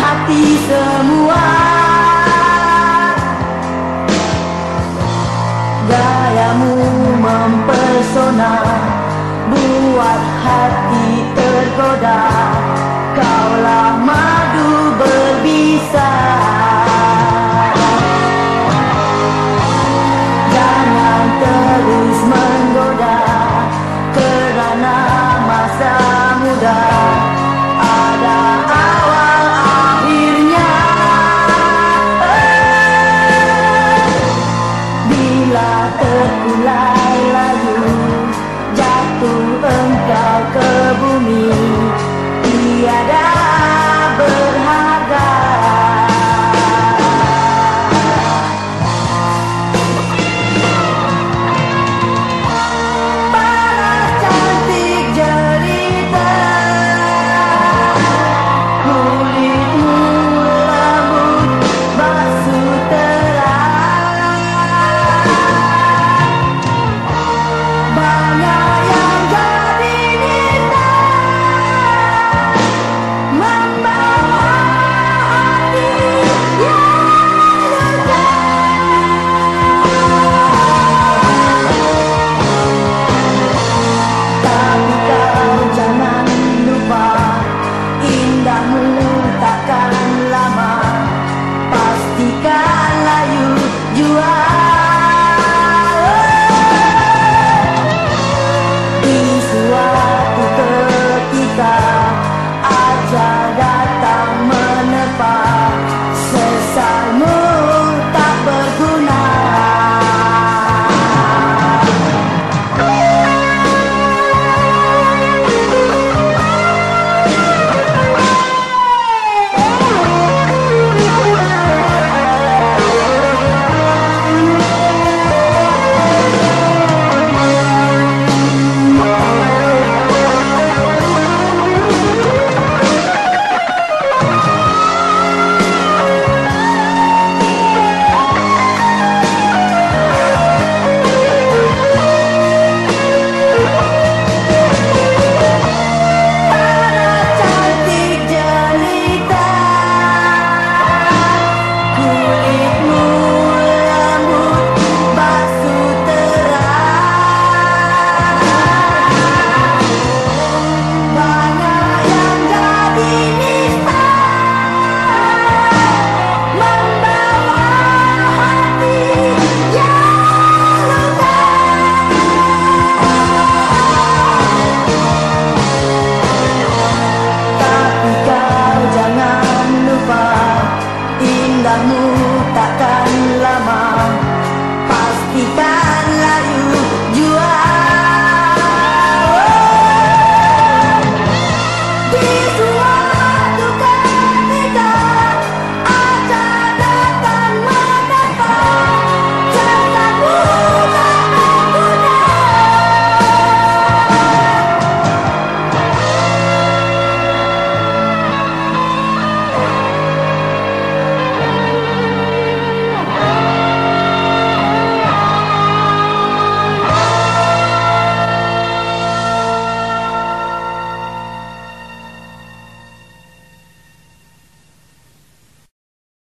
hati semua.